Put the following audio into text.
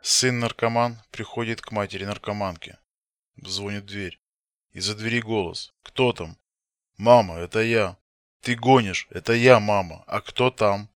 Сын-наркоман приходит к матери-наркоманке. Звонит в дверь. Из-за двери голос. «Кто там?» «Мама, это я». «Ты гонишь, это я, мама. А кто там?»